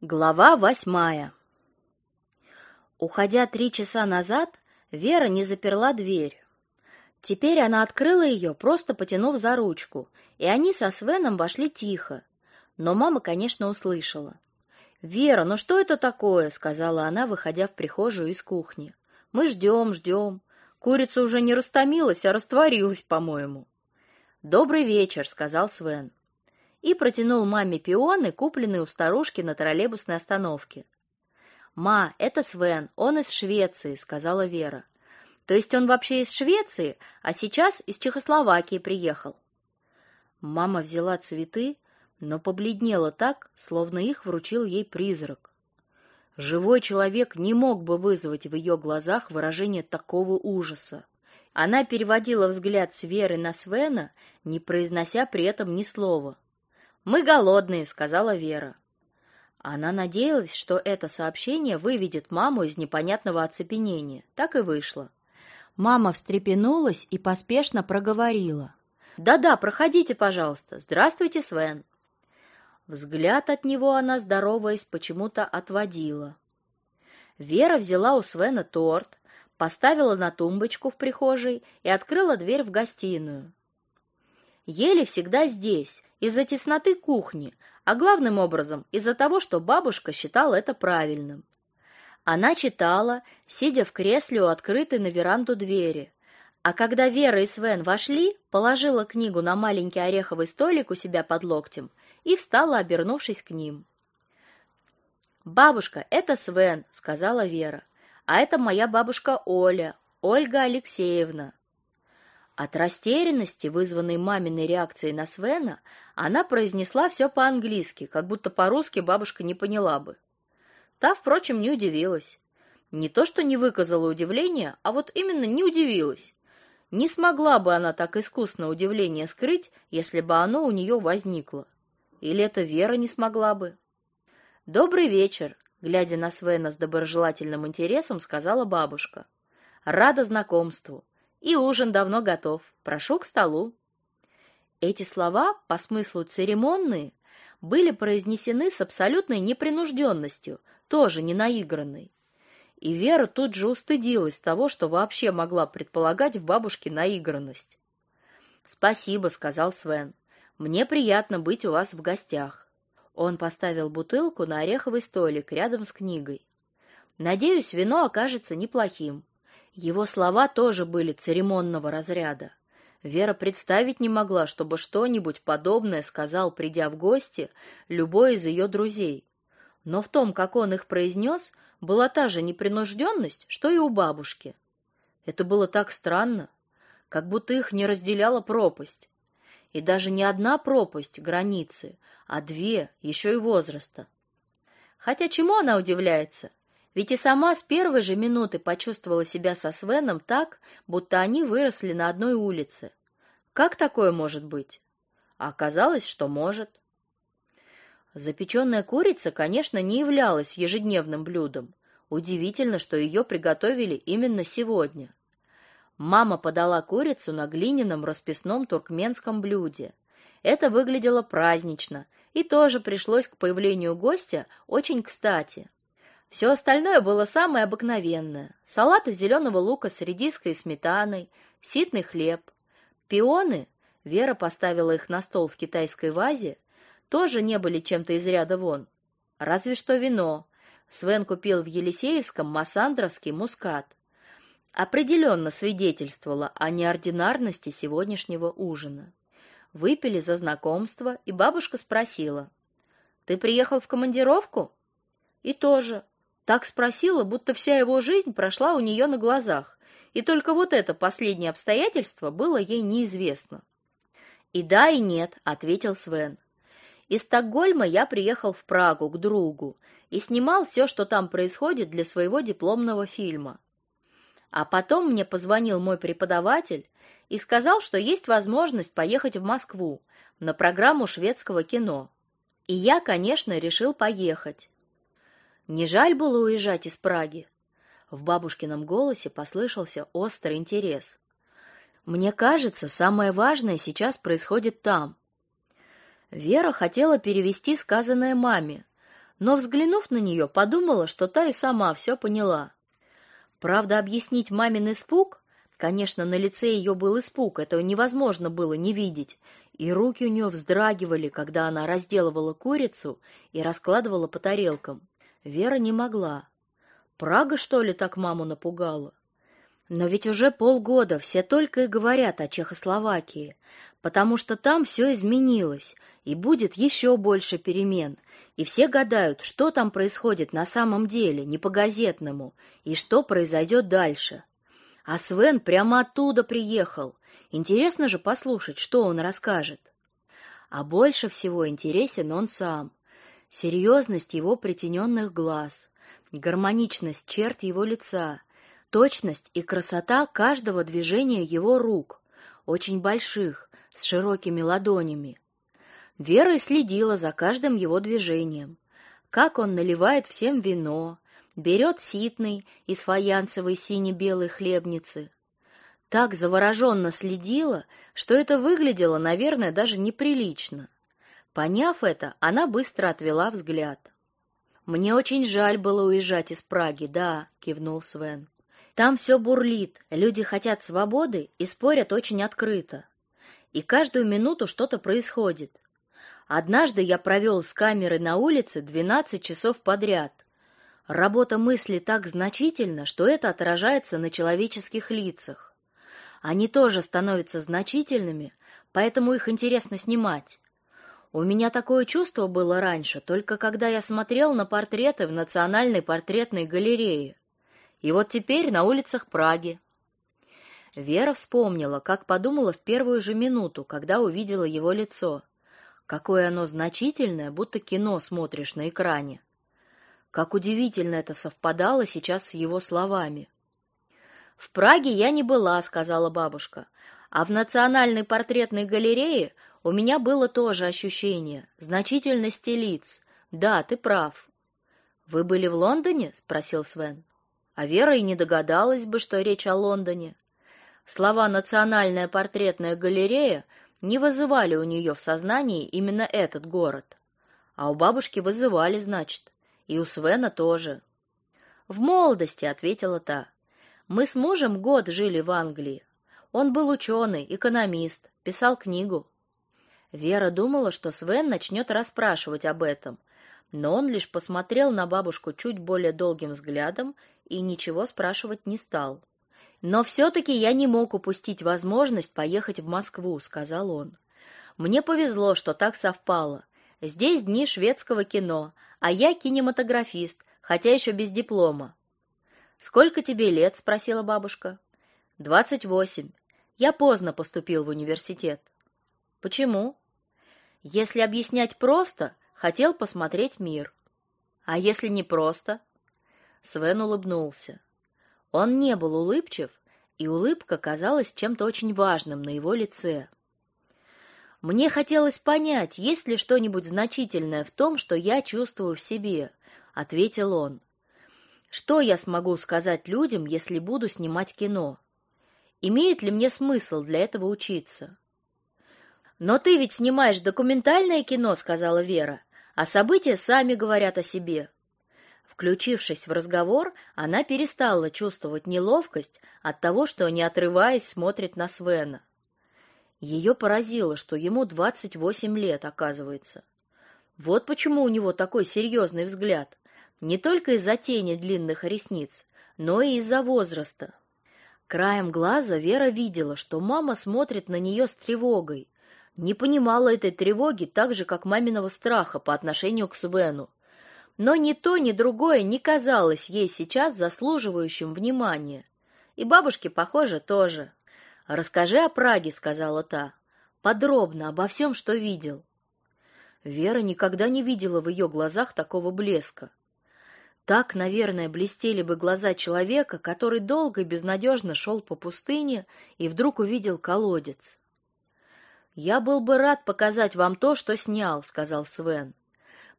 Глава восьмая. Уходя три часа назад, Вера не заперла дверь. Теперь она открыла ее, просто потянув за ручку, и они со Свеном вошли тихо. Но мама, конечно, услышала. «Вера, ну что это такое?» — сказала она, выходя в прихожую из кухни. «Мы ждем, ждем. Курица уже не растомилась, а растворилась, по-моему». «Добрый вечер», — сказал Свен и протянул маме пионы, купленные у старушки на троллейбусной остановке. «Ма, это Свен, он из Швеции», — сказала Вера. «То есть он вообще из Швеции, а сейчас из Чехословакии приехал». Мама взяла цветы, но побледнела так, словно их вручил ей призрак. Живой человек не мог бы вызвать в ее глазах выражение такого ужаса. Она переводила взгляд с Веры на Свена, не произнося при этом ни слова. Мы голодные, сказала Вера. Она надеялась, что это сообщение выведет маму из непонятного оцепенения. Так и вышло. Мама встрепенулась и поспешно проговорила: "Да-да, проходите, пожалуйста. Здравствуйте, Свен". Взгляд от него она, здороваясь, почему-то отводила. Вера взяла у Свена торт, поставила на тумбочку в прихожей и открыла дверь в гостиную. Ели всегда здесь, из-за тесноты кухни, а главным образом из-за того, что бабушка считала это правильным. Она читала, сидя в кресле у открытой на веранду двери. А когда Вера и Свен вошли, положила книгу на маленький ореховый столик у себя под локтем и встала, обернувшись к ним. «Бабушка, это Свен», — сказала Вера. «А это моя бабушка Оля, Ольга Алексеевна». От растерянности, вызванной маминой реакцией на Свена, она произнесла все по-английски, как будто по-русски бабушка не поняла бы. Та, впрочем, не удивилась. Не то, что не выказала удивления, а вот именно не удивилась. Не смогла бы она так искусно удивление скрыть, если бы оно у нее возникло. Или это Вера не смогла бы. Добрый вечер, глядя на Свена с доброжелательным интересом, сказала бабушка. Рада знакомству. И ужин давно готов. Прошу к столу. Эти слова, по смыслу церемонные, были произнесены с абсолютной непринужденностью, тоже не наигранной. И Вера тут же устыдилась того, что вообще могла предполагать в бабушке наигранность. "Спасибо", сказал Свен. "Мне приятно быть у вас в гостях". Он поставил бутылку на ореховый столик рядом с книгой. "Надеюсь, вино окажется неплохим. Его слова тоже были церемонного разряда. Вера представить не могла, чтобы что-нибудь подобное сказал, придя в гости, любой из ее друзей. Но в том, как он их произнес, была та же непринужденность, что и у бабушки. Это было так странно, как будто их не разделяла пропасть. И даже не одна пропасть границы, а две, еще и возраста. Хотя чему она удивляется? Ведь и сама с первой же минуты почувствовала себя со Свеном так, будто они выросли на одной улице. Как такое может быть? А оказалось, что может. Запеченная курица, конечно, не являлась ежедневным блюдом. Удивительно, что ее приготовили именно сегодня. Мама подала курицу на глиняном расписном туркменском блюде. Это выглядело празднично и тоже пришлось к появлению гостя очень кстати. Все остальное было самое обыкновенное: салат из зеленого лука с редиской и сметаной, ситный хлеб, пионы. Вера поставила их на стол в китайской вазе, тоже не были чем-то из ряда вон. Разве что вино. Свен купил в Елисеевском массандровский мускат. Определенно свидетельствовало о неординарности сегодняшнего ужина. Выпили за знакомство, и бабушка спросила: "Ты приехал в командировку?" И тоже так спросила, будто вся его жизнь прошла у нее на глазах, и только вот это последнее обстоятельство было ей неизвестно. И да, и нет, ответил Свен. Из Стокгольма я приехал в Прагу к другу и снимал все, что там происходит для своего дипломного фильма. А потом мне позвонил мой преподаватель и сказал, что есть возможность поехать в Москву на программу шведского кино. И я, конечно, решил поехать. Не жаль было уезжать из Праги. В бабушкином голосе послышался острый интерес. Мне кажется, самое важное сейчас происходит там. Вера хотела перевести сказанное маме, но, взглянув на нее, подумала, что та и сама все поняла. Правда, объяснить мамин испуг, конечно, на лице ее был испуг, этого невозможно было не видеть, и руки у нее вздрагивали, когда она разделывала курицу и раскладывала по тарелкам. Вера не могла. Прага, что ли, так маму напугала? Но ведь уже полгода все только и говорят о Чехословакии, потому что там все изменилось, и будет еще больше перемен, и все гадают, что там происходит на самом деле, не по-газетному, и что произойдет дальше. А Свен прямо оттуда приехал. Интересно же послушать, что он расскажет. А больше всего интересен он сам. Серьезность его притененных глаз, гармоничность черт его лица, точность и красота каждого движения его рук, очень больших, с широкими ладонями. Вера следила за каждым его движением. Как он наливает всем вино, берет ситный из фаянсовой сине-белой хлебницы. Так завороженно следила, что это выглядело, наверное, даже неприлично. Поняв это, она быстро отвела взгляд. Мне очень жаль было уезжать из Праги, да, кивнул Свен. Там все бурлит, люди хотят свободы и спорят очень открыто. И каждую минуту что-то происходит. Однажды я провел с камерой на улице 12 часов подряд. Работа мысли так значительна, что это отражается на человеческих лицах. Они тоже становятся значительными, поэтому их интересно снимать. У меня такое чувство было раньше, только когда я смотрел на портреты в Национальной портретной галерее. И вот теперь на улицах Праги. Вера вспомнила, как подумала в первую же минуту, когда увидела его лицо. Какое оно значительное, будто кино смотришь на экране. Как удивительно это совпадало сейчас с его словами. В Праге я не была, сказала бабушка. А в Национальной портретной галерее у меня было тоже ощущение значительности лиц. Да, ты прав. Вы были в Лондоне? спросил Свен. А Вера и не догадалась бы, что речь о Лондоне. Слова Национальная портретная галерея не вызывали у нее в сознании именно этот город. А у бабушки вызывали, значит, и у Свена тоже. В молодости, ответила та. Мы с мужем год жили в Англии. Он был ученый, экономист, писал книгу. Вера думала, что Свен начнет расспрашивать об этом, но он лишь посмотрел на бабушку чуть более долгим взглядом и ничего спрашивать не стал. Но все таки я не мог упустить возможность поехать в Москву, сказал он. Мне повезло, что так совпало. Здесь дни шведского кино, а я кинематографист, хотя еще без диплома. Сколько тебе лет, спросила бабушка. «Двадцать восемь. Я поздно поступил в университет. Почему? Если объяснять просто, хотел посмотреть мир. А если не просто? Свен улыбнулся. Он не был улыбчив, и улыбка казалась чем-то очень важным на его лице. Мне хотелось понять, есть ли что-нибудь значительное в том, что я чувствую в себе, ответил он. Что я смогу сказать людям, если буду снимать кино? Имеет ли мне смысл для этого учиться? Но ты ведь снимаешь документальное кино, сказала Вера, а события сами говорят о себе. Включившись в разговор, она перестала чувствовать неловкость от того, что не отрываясь смотрит на Свена. Ее поразило, что ему двадцать восемь лет, оказывается. Вот почему у него такой серьезный взгляд, не только из-за тени длинных ресниц, но и из-за возраста. Краем глаза Вера видела, что мама смотрит на нее с тревогой. Не понимала этой тревоги так же, как маминого страха по отношению к Свену. Но ни то, ни другое не казалось ей сейчас заслуживающим внимания. И бабушке, похоже, тоже. «Расскажи о Праге», — сказала та. «Подробно, обо всем, что видел». Вера никогда не видела в ее глазах такого блеска. Так, наверное, блестели бы глаза человека, который долго и безнадежно шел по пустыне и вдруг увидел колодец. Я был бы рад показать вам то, что снял, сказал Свен.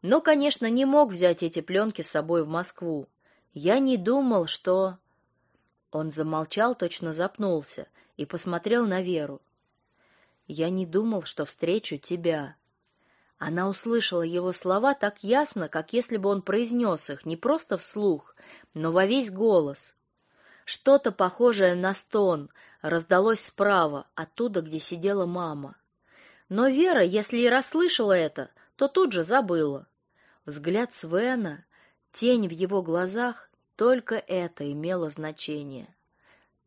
Но, конечно, не мог взять эти пленки с собой в Москву. Я не думал, что Он замолчал, точно запнулся и посмотрел на Веру. Я не думал, что встречу тебя. Она услышала его слова так ясно, как если бы он произнес их не просто вслух, но во весь голос. Что-то похожее на стон раздалось справа, оттуда, где сидела мама. Но Вера, если и расслышала это, то тут же забыла. Взгляд Свена, тень в его глазах, только это имело значение.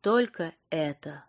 Только это.